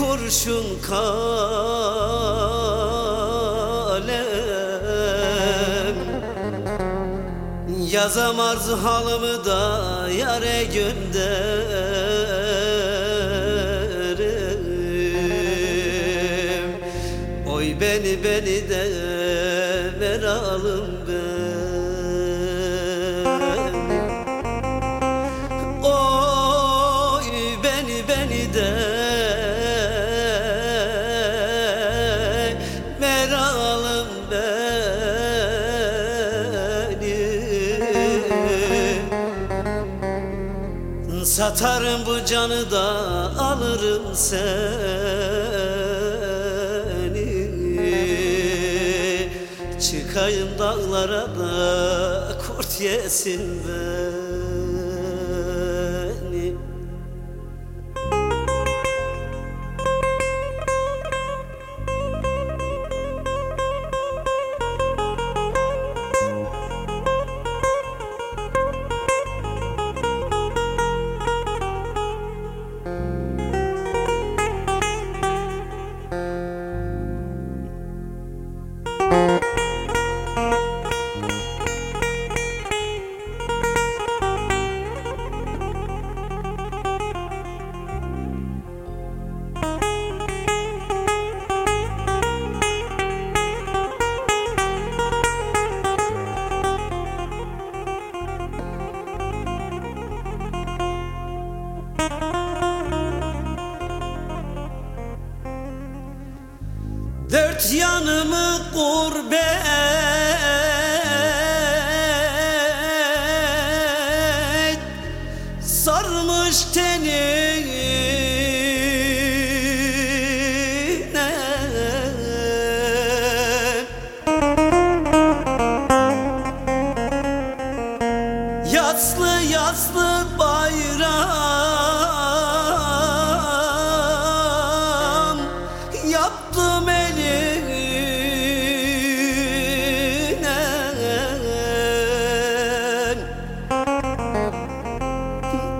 kurşun kalem. Yazamaz halımı da yare gönderim. Oy beni beni de ver alım Satarım bu canı da alırım seni. Çıkayım dağlara da kurt yesin beni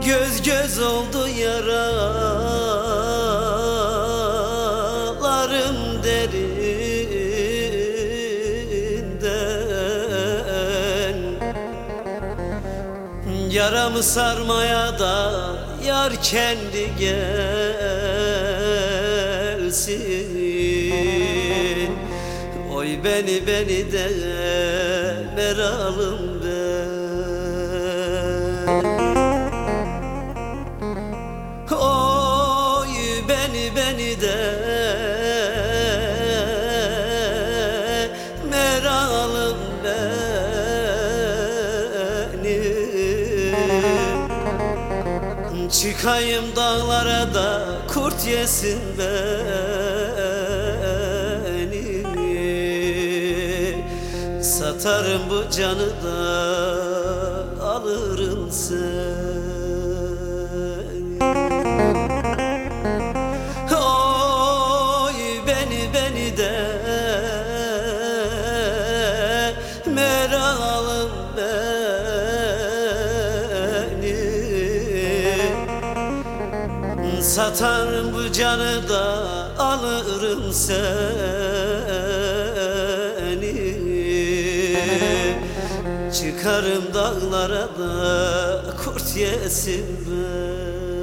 Göz göz oldu yaralarım derinden. Yaramı sarmaya da yar kendi gelsin. Oy beni beni de ver Çıkayım dağlara da kurt yesin beni. Satarım bu canı da Satarım bu canı da alırım seni. Çıkarım dağlara da kurt yesin beni